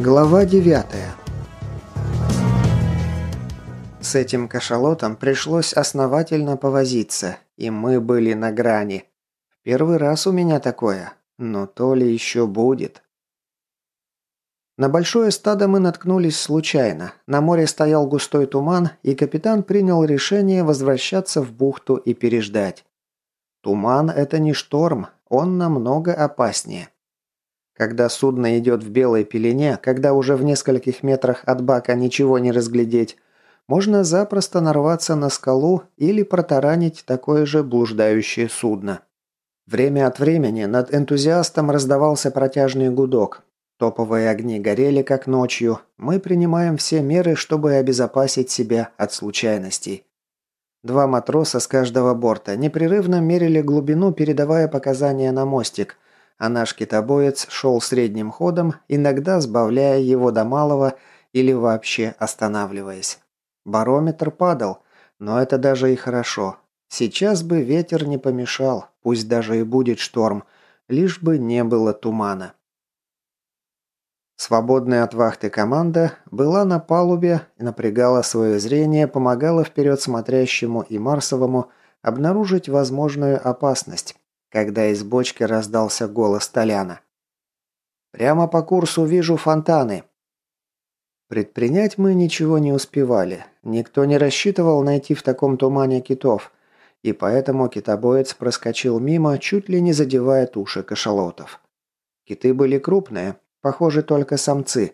Глава 9 С этим кашалотом пришлось основательно повозиться, и мы были на грани. Первый раз у меня такое, но то ли еще будет. На большое стадо мы наткнулись случайно. На море стоял густой туман, и капитан принял решение возвращаться в бухту и переждать. Туман – это не шторм, он намного опаснее. Когда судно идет в белой пелене, когда уже в нескольких метрах от бака ничего не разглядеть, можно запросто нарваться на скалу или протаранить такое же блуждающее судно. Время от времени над энтузиастом раздавался протяжный гудок. Топовые огни горели как ночью. Мы принимаем все меры, чтобы обезопасить себя от случайностей. Два матроса с каждого борта непрерывно мерили глубину, передавая показания на мостик – а наш китобоец шел средним ходом, иногда сбавляя его до малого или вообще останавливаясь. Барометр падал, но это даже и хорошо. Сейчас бы ветер не помешал, пусть даже и будет шторм, лишь бы не было тумана. Свободная от вахты команда была на палубе напрягала свое зрение, помогала вперед смотрящему и Марсовому обнаружить возможную опасность, когда из бочки раздался голос Толяна. «Прямо по курсу вижу фонтаны». Предпринять мы ничего не успевали. Никто не рассчитывал найти в таком тумане китов, и поэтому китобоец проскочил мимо, чуть ли не задевая туши кашалотов. Киты были крупные, похоже, только самцы.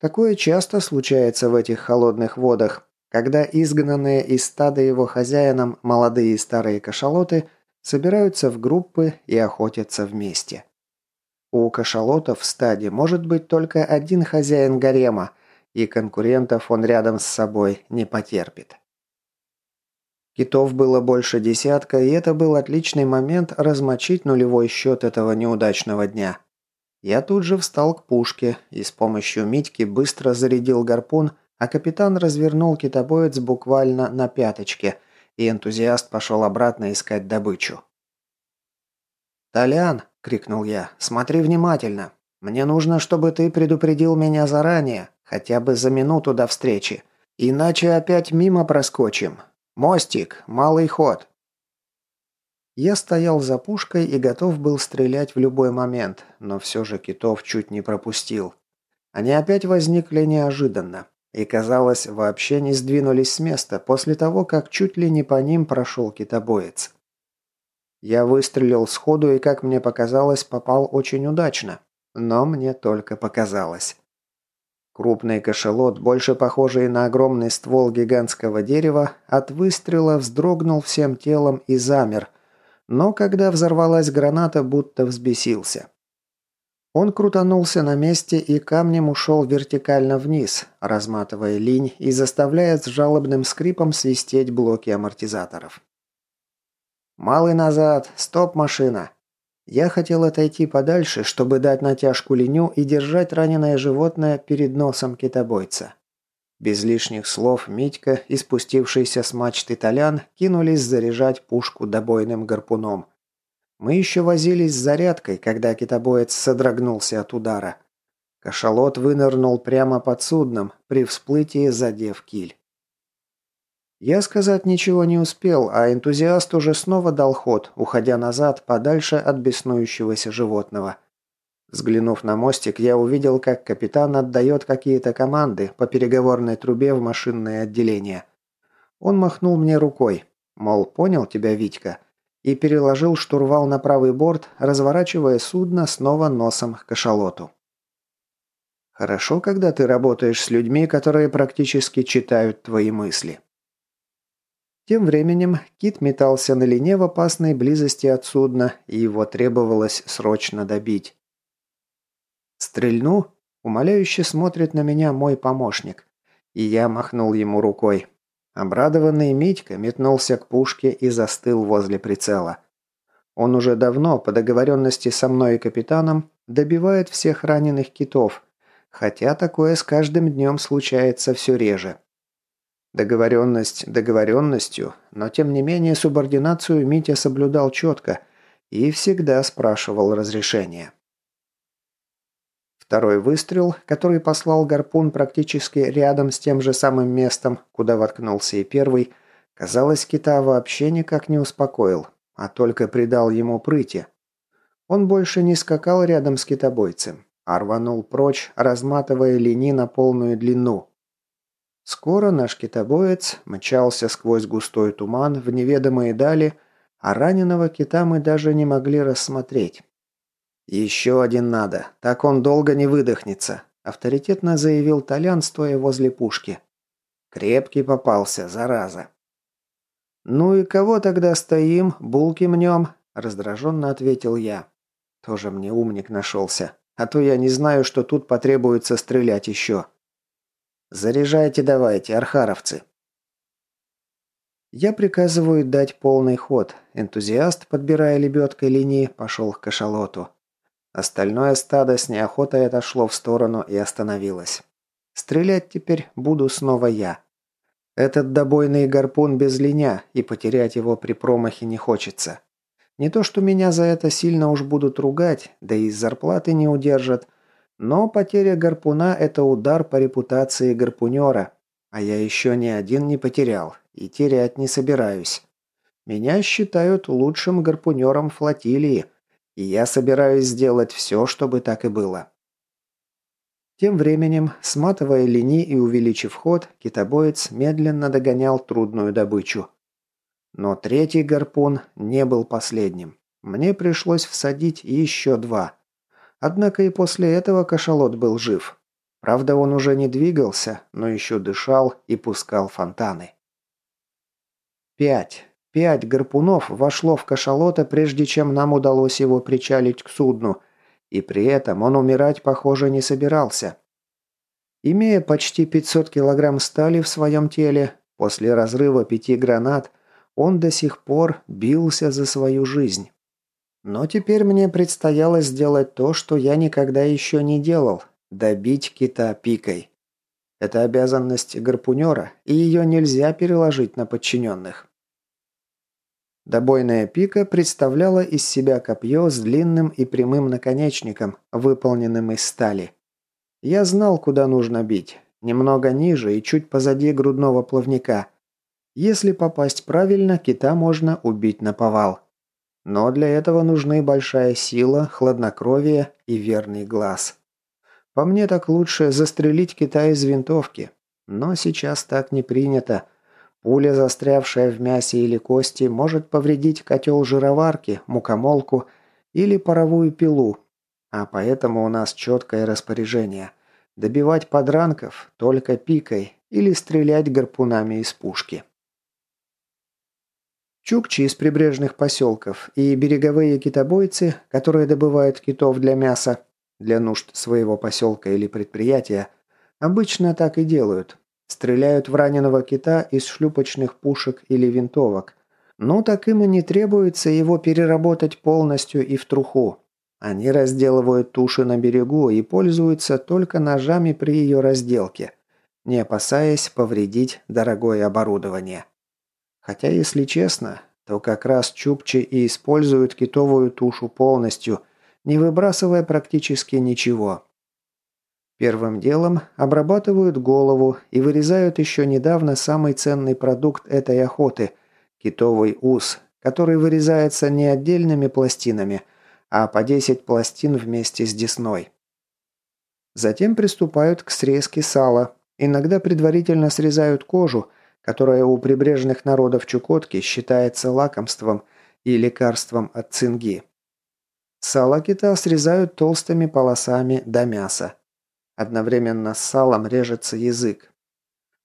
Такое часто случается в этих холодных водах, когда изгнанные из стада его хозяином молодые и старые кашалоты собираются в группы и охотятся вместе. У кашалотов в стаде может быть только один хозяин гарема, и конкурентов он рядом с собой не потерпит. Китов было больше десятка, и это был отличный момент размочить нулевой счет этого неудачного дня. Я тут же встал к пушке и с помощью Митьки быстро зарядил гарпун, а капитан развернул китобоец буквально на пяточке – и энтузиаст пошел обратно искать добычу. «Толян!» – крикнул я. «Смотри внимательно. Мне нужно, чтобы ты предупредил меня заранее, хотя бы за минуту до встречи. Иначе опять мимо проскочим. Мостик, малый ход». Я стоял за пушкой и готов был стрелять в любой момент, но все же китов чуть не пропустил. Они опять возникли неожиданно и, казалось, вообще не сдвинулись с места после того, как чуть ли не по ним прошел китобоец. Я выстрелил сходу и, как мне показалось, попал очень удачно. Но мне только показалось. Крупный кошелот, больше похожий на огромный ствол гигантского дерева, от выстрела вздрогнул всем телом и замер. Но когда взорвалась граната, будто взбесился. Он крутанулся на месте и камнем ушел вертикально вниз, разматывая линь и заставляя с жалобным скрипом свистеть блоки амортизаторов. «Малый назад! Стоп, машина!» Я хотел отойти подальше, чтобы дать натяжку линю и держать раненое животное перед носом китобойца. Без лишних слов Митька и спустившийся с мачты Толян кинулись заряжать пушку добойным гарпуном – мы еще возились с зарядкой, когда китобоец содрогнулся от удара. Кашалот вынырнул прямо под судном, при всплытии задев киль. Я сказать ничего не успел, а энтузиаст уже снова дал ход, уходя назад, подальше от беснующегося животного. Взглянув на мостик, я увидел, как капитан отдает какие-то команды по переговорной трубе в машинное отделение. Он махнул мне рукой, мол, понял тебя, Витька, и переложил штурвал на правый борт, разворачивая судно снова носом к кашалоту. Хорошо, когда ты работаешь с людьми, которые практически читают твои мысли. Тем временем кит метался на лине в опасной близости от судна, и его требовалось срочно добить. «Стрельну?» – умоляюще смотрит на меня мой помощник, и я махнул ему рукой. Обрадованный Митька метнулся к пушке и застыл возле прицела. Он уже давно, по договоренности со мной и капитаном, добивает всех раненых китов, хотя такое с каждым днем случается все реже. Договоренность договоренностью, но тем не менее субординацию Митя соблюдал четко и всегда спрашивал разрешения. Второй выстрел, который послал гарпун практически рядом с тем же самым местом, куда воткнулся и первый, казалось, кита вообще никак не успокоил, а только придал ему прыти. Он больше не скакал рядом с китобойцем, а рванул прочь, разматывая лини на полную длину. Скоро наш китобоец мчался сквозь густой туман в неведомые дали, а раненого кита мы даже не могли рассмотреть. «Еще один надо, так он долго не выдохнется», – авторитетно заявил Толян, стоя возле пушки. «Крепкий попался, зараза». «Ну и кого тогда стоим, булки мнем?» – раздраженно ответил я. Тоже мне умник нашелся, а то я не знаю, что тут потребуется стрелять еще. «Заряжайте давайте, архаровцы». Я приказываю дать полный ход. Энтузиаст, подбирая лебедкой линии, пошел к кашалоту. Остальное стадо с неохотой отошло в сторону и остановилось. Стрелять теперь буду снова я. Этот добойный гарпун без линя, и потерять его при промахе не хочется. Не то, что меня за это сильно уж будут ругать, да и зарплаты не удержат, но потеря гарпуна – это удар по репутации гарпунера, а я еще ни один не потерял и терять не собираюсь. Меня считают лучшим гарпунером флотилии – и я собираюсь сделать все, чтобы так и было. Тем временем, сматывая линии и увеличив ход, китобоец медленно догонял трудную добычу. Но третий гарпун не был последним. Мне пришлось всадить еще два. Однако и после этого кашалот был жив. Правда, он уже не двигался, но еще дышал и пускал фонтаны. Пять. Пять гарпунов вошло в кашалота, прежде чем нам удалось его причалить к судну, и при этом он умирать, похоже, не собирался. Имея почти 500 килограмм стали в своем теле, после разрыва пяти гранат, он до сих пор бился за свою жизнь. Но теперь мне предстояло сделать то, что я никогда еще не делал – добить кита пикой. Это обязанность гарпунера, и ее нельзя переложить на подчиненных. Добойная пика представляла из себя копье с длинным и прямым наконечником, выполненным из стали. Я знал, куда нужно бить. Немного ниже и чуть позади грудного плавника. Если попасть правильно, кита можно убить на повал. Но для этого нужны большая сила, хладнокровие и верный глаз. По мне так лучше застрелить кита из винтовки. Но сейчас так не принято. Пуля, застрявшая в мясе или кости, может повредить котел жироварки, мукомолку или паровую пилу. А поэтому у нас четкое распоряжение. Добивать подранков только пикой или стрелять гарпунами из пушки. Чукчи из прибрежных поселков и береговые китобойцы, которые добывают китов для мяса, для нужд своего поселка или предприятия, обычно так и делают. Стреляют в раненого кита из шлюпочных пушек или винтовок. Ну так им и не требуется его переработать полностью и в труху. Они разделывают туши на берегу и пользуются только ножами при ее разделке, не опасаясь повредить дорогое оборудование. Хотя, если честно, то как раз чукчи и используют китовую тушу полностью, не выбрасывая практически ничего. Первым делом обрабатывают голову и вырезают еще недавно самый ценный продукт этой охоты – китовый ус, который вырезается не отдельными пластинами, а по 10 пластин вместе с десной. Затем приступают к срезке сала. Иногда предварительно срезают кожу, которая у прибрежных народов Чукотки считается лакомством и лекарством от цинги. Сало кита срезают толстыми полосами до мяса. Одновременно с салом режется язык.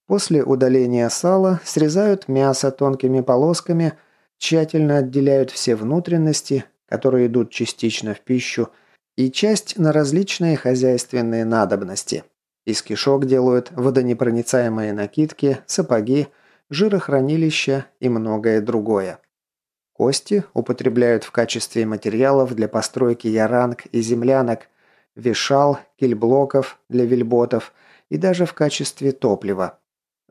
После удаления сала срезают мясо тонкими полосками, тщательно отделяют все внутренности, которые идут частично в пищу, и часть на различные хозяйственные надобности. Из кишок делают водонепроницаемые накидки, сапоги, жирохранилища и многое другое. Кости употребляют в качестве материалов для постройки яранг и землянок, вешал, кильблоков для вельботов и даже в качестве топлива.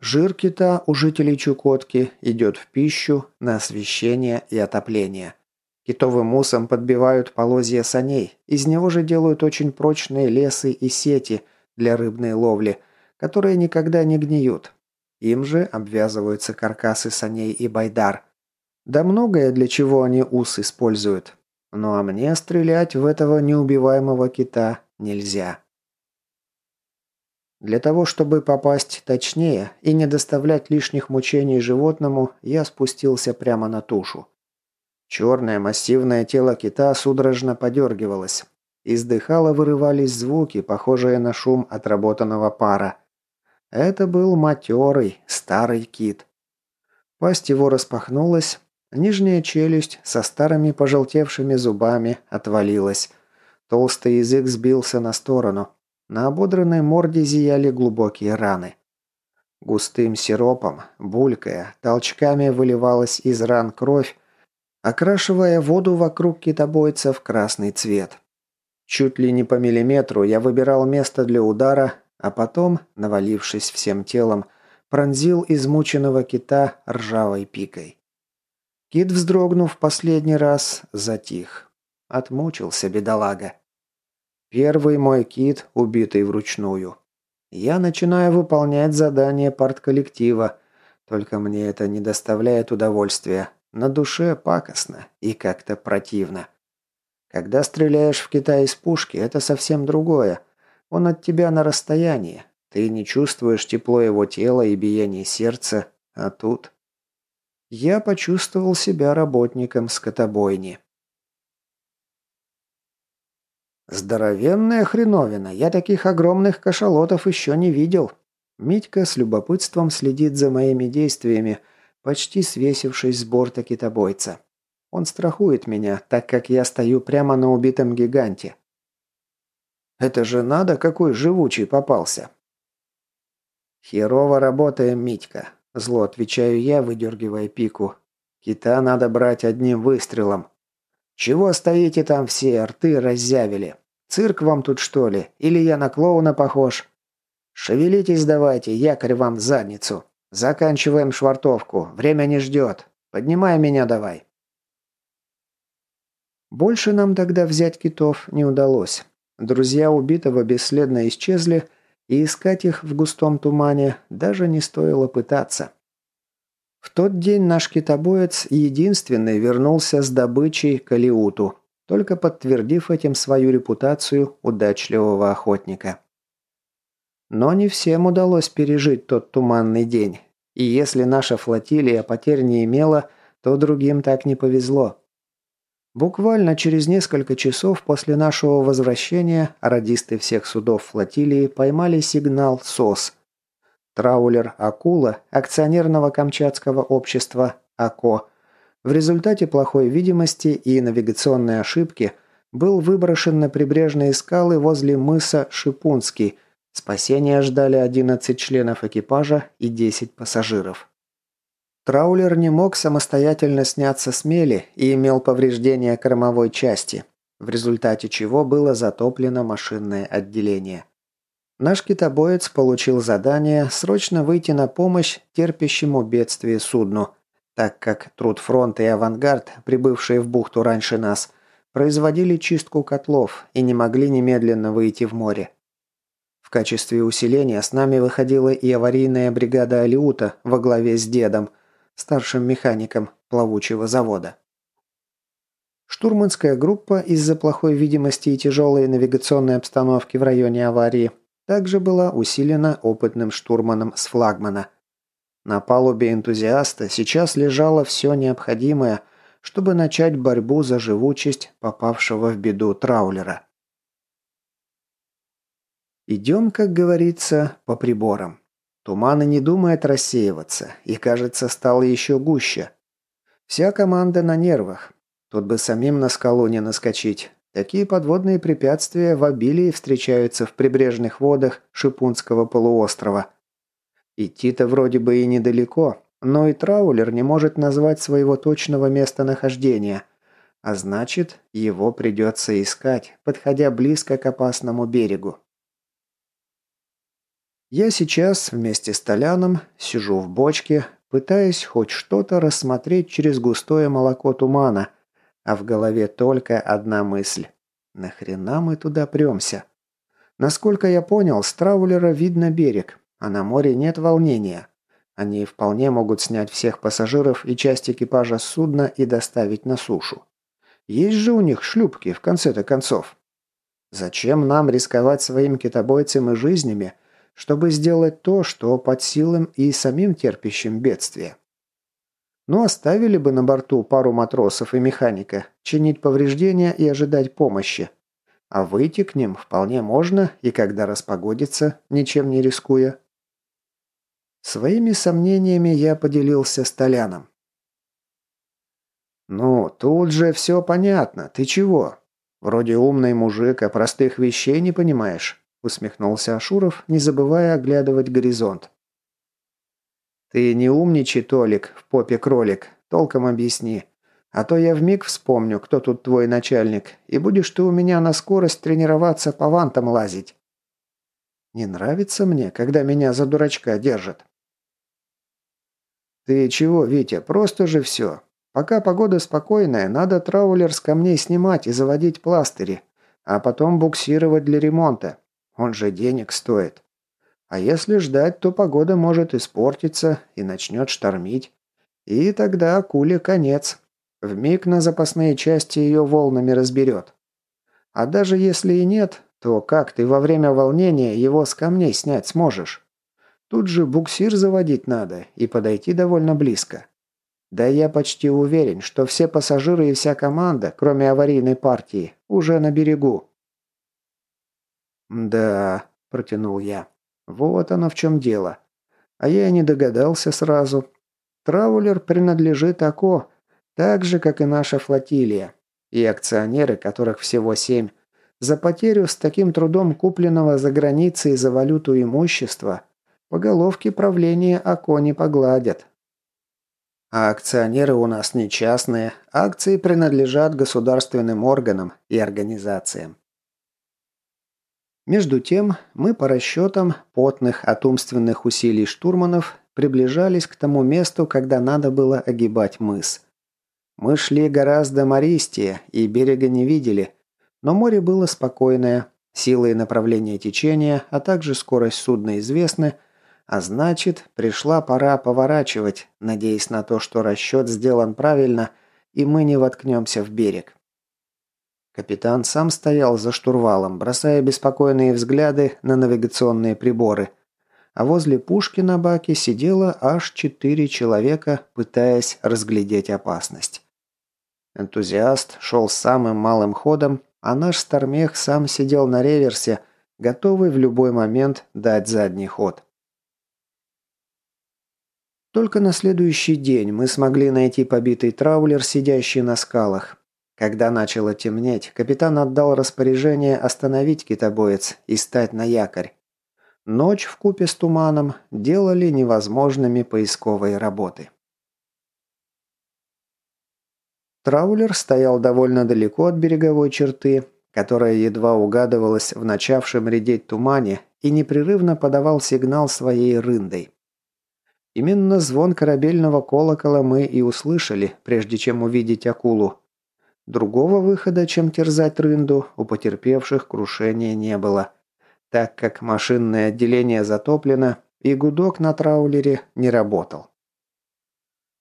Жир кита у жителей Чукотки идет в пищу, на освещение и отопление. Китовым мусом подбивают полозья саней, из него же делают очень прочные лесы и сети для рыбной ловли, которые никогда не гниют. Им же обвязываются каркасы саней и байдар. Да многое для чего они ус используют. Ну а мне стрелять в этого неубиваемого кита нельзя. Для того, чтобы попасть точнее и не доставлять лишних мучений животному, я спустился прямо на тушу. Черное массивное тело кита судорожно подергивалось. Из дыхала вырывались звуки, похожие на шум отработанного пара. Это был матерый, старый кит. Пасть его распахнулась, нижняя челюсть со старыми пожелтевшими зубами отвалилась. Толстый язык сбился на сторону. На ободранной морде зияли глубокие раны. Густым сиропом, булькая, толчками выливалась из ран кровь, окрашивая воду вокруг китобойца в красный цвет. Чуть ли не по миллиметру я выбирал место для удара, а потом, навалившись всем телом, пронзил измученного кита ржавой пикой. Кит, вздрогнув последний раз, затих. Отмучился бедолага. Первый мой кит, убитый вручную. Я начинаю выполнять задание партколлектива, только мне это не доставляет удовольствия, на душе пакостно и как-то противно. Когда стреляешь в Китай из пушки, это совсем другое. Он от тебя на расстоянии. Ты не чувствуешь тепло его тела и биение сердца, а тут... Я почувствовал себя работником скотобойни. Здоровенная хреновина, я таких огромных кашалотов еще не видел. Митька с любопытством следит за моими действиями, почти свесившись с борта китобойца. Он страхует меня, так как я стою прямо на убитом гиганте. Это же надо, какой живучий попался. «Херово работаем, Митька», – зло отвечаю я, выдергивая пику. «Кита надо брать одним выстрелом». «Чего стоите там все, рты раззявили? Цирк вам тут, что ли? Или я на клоуна похож?» «Шевелитесь давайте, якорь вам в задницу». «Заканчиваем швартовку. Время не ждет. Поднимай меня давай». Больше нам тогда взять китов не удалось. Друзья убитого бесследно исчезли, и искать их в густом тумане даже не стоило пытаться. В тот день наш китобоец единственный вернулся с добычей к Алиуту, только подтвердив этим свою репутацию удачливого охотника. Но не всем удалось пережить тот туманный день. И если наша флотилия потерь не имела, то другим так не повезло. Буквально через несколько часов после нашего возвращения радисты всех судов флотилии поймали сигнал СОС. Траулер «Акула» акционерного камчатского общества «АКО» в результате плохой видимости и навигационной ошибки был выброшен на прибрежные скалы возле мыса Шипунский – Спасения ждали 11 членов экипажа и 10 пассажиров. Траулер не мог самостоятельно сняться с мели и имел повреждения кормовой части, в результате чего было затоплено машинное отделение. Наш китобоец получил задание срочно выйти на помощь терпящему бедствие судну, так как Трудфронт и Авангард, прибывшие в бухту раньше нас, производили чистку котлов и не могли немедленно выйти в море качестве усиления с нами выходила и аварийная бригада Алиута во главе с дедом, старшим механиком плавучего завода. Штурманская группа из-за плохой видимости и тяжелой навигационной обстановки в районе аварии также была усилена опытным штурманом с флагмана. На палубе энтузиаста сейчас лежало все необходимое, чтобы начать борьбу за живучесть попавшего в беду траулера. Идем, как говорится, по приборам. Туман и не думает рассеиваться, и, кажется, стало еще гуще. Вся команда на нервах. Тут бы самим на скалу не наскочить. Такие подводные препятствия в обилии встречаются в прибрежных водах Шипунского полуострова. Идти-то вроде бы и недалеко, но и траулер не может назвать своего точного местонахождения, а значит, его придется искать, подходя близко к опасному берегу. Я сейчас вместе с Толяном сижу в бочке, пытаясь хоть что-то рассмотреть через густое молоко тумана, а в голове только одна мысль. Нахрена мы туда премся? Насколько я понял, с траулера видно берег, а на море нет волнения. Они вполне могут снять всех пассажиров и часть экипажа с судна и доставить на сушу. Есть же у них шлюпки, в конце-то концов. Зачем нам рисковать своим китобойцем и жизнями, чтобы сделать то, что под силам и самим терпящим бедствие? Ну, оставили бы на борту пару матросов и механика, чинить повреждения и ожидать помощи. А выйти к ним вполне можно, и когда распогодится, ничем не рискуя. Своими сомнениями я поделился с Толяном. «Ну, тут же все понятно. Ты чего? Вроде умный мужик, а простых вещей не понимаешь», усмехнулся Ашуров, не забывая оглядывать горизонт. «Ты не умничай, Толик, в попе кролик. Толком объясни. А то я вмиг вспомню, кто тут твой начальник, и будешь ты у меня на скорость тренироваться по вантам лазить». «Не нравится мне, когда меня за дурачка держат». «Ты чего, Витя, просто же все. Пока погода спокойная, надо траулер с камней снимать и заводить пластыри, а потом буксировать для ремонта. Он же денег стоит. А если ждать, то погода может испортиться и начнет штормить. И тогда акуле конец. Вмиг на запасные части ее волнами разберет. А даже если и нет, то как ты во время волнения его с камней снять сможешь? Тут же буксир заводить надо и подойти довольно близко. Да я почти уверен, что все пассажиры и вся команда, кроме аварийной партии, уже на берегу. «Да», – протянул я. «Вот оно в чем дело. А я не догадался сразу. Траулер принадлежит АКО, так же, как и наша флотилия. И акционеры, которых всего семь, за потерю с таким трудом купленного за границей за валюту имущества – по головке правления АКО не погладят. А акционеры у нас не частные, акции принадлежат государственным органам и организациям. Между тем, мы по расчетам потных от умственных усилий штурманов приближались к тому месту, когда надо было огибать мыс. Мы шли гораздо мористее и берега не видели, но море было спокойное, силы и направление течения, а также скорость судна известны – а значит, пришла пора поворачивать, надеясь на то, что расчет сделан правильно, и мы не воткнемся в берег. Капитан сам стоял за штурвалом, бросая беспокойные взгляды на навигационные приборы. А возле пушки на баке сидело аж четыре человека, пытаясь разглядеть опасность. Энтузиаст шел самым малым ходом, а наш Стармех сам сидел на реверсе, готовый в любой момент дать задний ход. Только на следующий день мы смогли найти побитый траулер, сидящий на скалах. Когда начало темнеть, капитан отдал распоряжение остановить китобоец и стать на якорь. Ночь в купе с туманом делали невозможными поисковые работы. Траулер стоял довольно далеко от береговой черты, которая едва угадывалась в начавшем редеть тумане и непрерывно подавал сигнал своей рындой. Именно звон корабельного колокола мы и услышали, прежде чем увидеть акулу. Другого выхода, чем терзать рынду, у потерпевших крушения не было, так как машинное отделение затоплено и гудок на траулере не работал.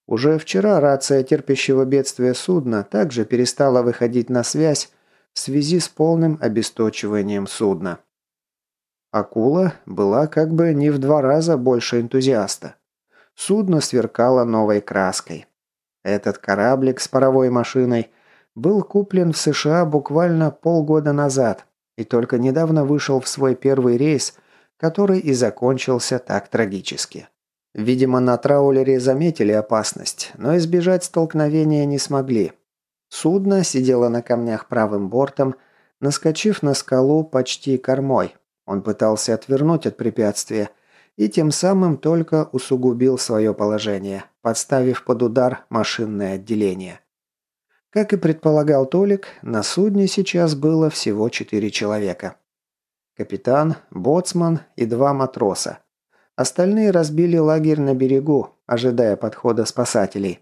Уже вчера рация терпящего бедствия судна также перестала выходить на связь в связи с полным обесточиванием судна. Акула была как бы не в два раза больше энтузиаста. Судно сверкало новой краской. Этот кораблик с паровой машиной был куплен в США буквально полгода назад и только недавно вышел в свой первый рейс, который и закончился так трагически. Видимо, на траулере заметили опасность, но избежать столкновения не смогли. Судно сидело на камнях правым бортом, наскочив на скалу почти кормой. Он пытался отвернуть от препятствия – и тем самым только усугубил свое положение, подставив под удар машинное отделение. Как и предполагал Толик, на судне сейчас было всего четыре человека. Капитан, боцман и два матроса. Остальные разбили лагерь на берегу, ожидая подхода спасателей.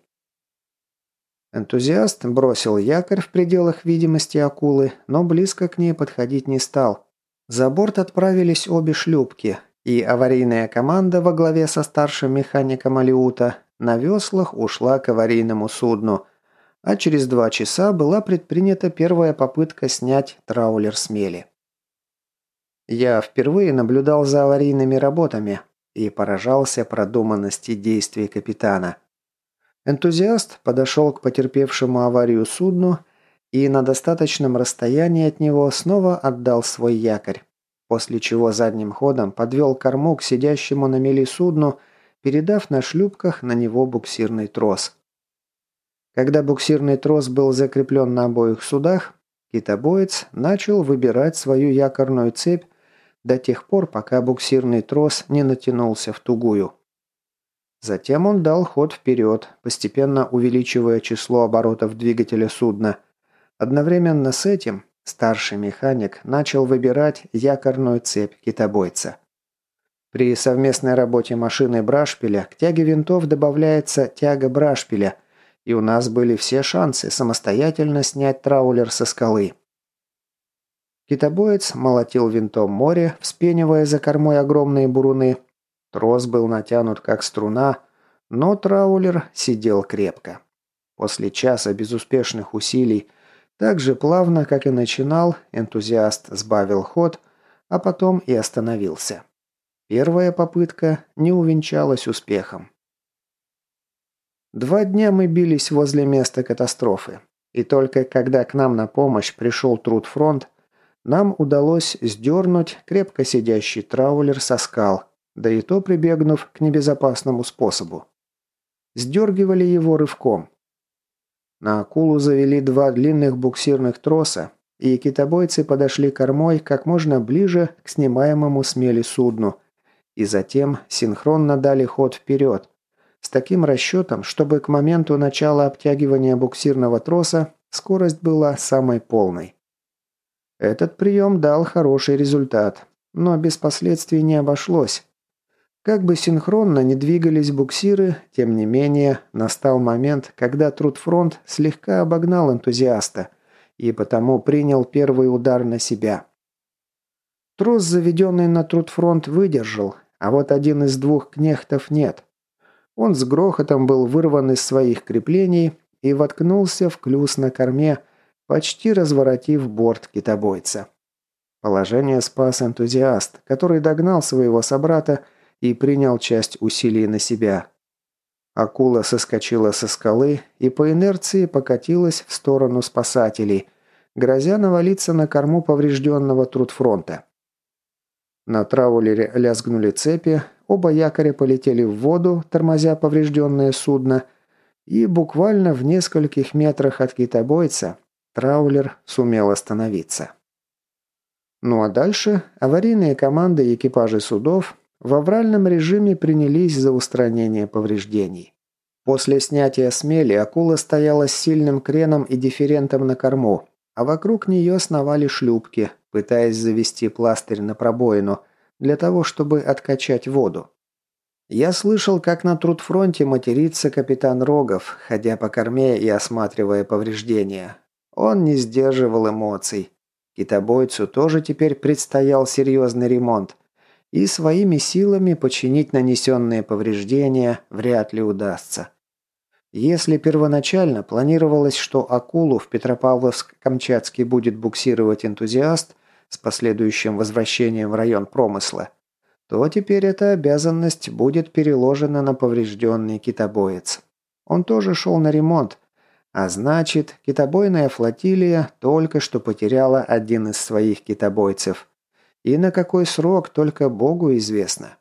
Энтузиаст бросил якорь в пределах видимости акулы, но близко к ней подходить не стал. За борт отправились обе шлюпки, и аварийная команда во главе со старшим механиком Алиута на веслах ушла к аварийному судну, а через два часа была предпринята первая попытка снять траулер с мели. Я впервые наблюдал за аварийными работами и поражался продуманности действий капитана – Энтузиаст подошел к потерпевшему аварию судну и на достаточном расстоянии от него снова отдал свой якорь, после чего задним ходом подвел корму к сидящему на мели судну, передав на шлюпках на него буксирный трос. Когда буксирный трос был закреплен на обоих судах, китобоец начал выбирать свою якорную цепь до тех пор, пока буксирный трос не натянулся в тугую. Затем он дал ход вперед, постепенно увеличивая число оборотов двигателя судна. Одновременно с этим старший механик начал выбирать якорную цепь китобойца. При совместной работе машины брашпиля к тяге винтов добавляется тяга брашпиля, и у нас были все шансы самостоятельно снять траулер со скалы. Китобоец молотил винтом море, вспенивая за кормой огромные буруны, Трос был натянут как струна, но траулер сидел крепко. После часа безуспешных усилий, так же плавно, как и начинал, энтузиаст сбавил ход, а потом и остановился. Первая попытка не увенчалась успехом. Два дня мы бились возле места катастрофы. И только когда к нам на помощь пришел Трудфронт, нам удалось сдернуть крепко сидящий траулер со скал, да и то прибегнув к небезопасному способу. Сдергивали его рывком. На акулу завели два длинных буксирных троса, и китобойцы подошли кормой как можно ближе к снимаемому смели судну, и затем синхронно дали ход вперед, с таким расчетом, чтобы к моменту начала обтягивания буксирного троса скорость была самой полной. Этот прием дал хороший результат, но без последствий не обошлось. Как бы синхронно не двигались буксиры, тем не менее, настал момент, когда Трудфронт слегка обогнал энтузиаста и потому принял первый удар на себя. Трос, заведенный на Трудфронт, выдержал, а вот один из двух кнехтов нет. Он с грохотом был вырван из своих креплений и воткнулся в клюз на корме, почти разворотив борт китобойца. Положение спас энтузиаст, который догнал своего собрата и принял часть усилий на себя. Акула соскочила со скалы и по инерции покатилась в сторону спасателей, грозя навалиться на корму поврежденного трудфронта. На траулере лязгнули цепи, оба якоря полетели в воду, тормозя поврежденное судно, и буквально в нескольких метрах от китобойца траулер сумел остановиться. Ну а дальше аварийные команды и экипажи судов в авральном режиме принялись за устранение повреждений. После снятия смели акула стояла с сильным креном и дифферентом на корму, а вокруг нее сновали шлюпки, пытаясь завести пластырь на пробоину, для того, чтобы откачать воду. Я слышал, как на трудфронте матерится капитан Рогов, ходя по корме и осматривая повреждения. Он не сдерживал эмоций. Китобойцу тоже теперь предстоял серьезный ремонт и своими силами починить нанесенные повреждения вряд ли удастся. Если первоначально планировалось, что акулу в Петропавловск-Камчатский будет буксировать энтузиаст с последующим возвращением в район промысла, то теперь эта обязанность будет переложена на поврежденный китобоец. Он тоже шел на ремонт, а значит, китобойная флотилия только что потеряла один из своих китобойцев – и на какой срок, только Богу известно.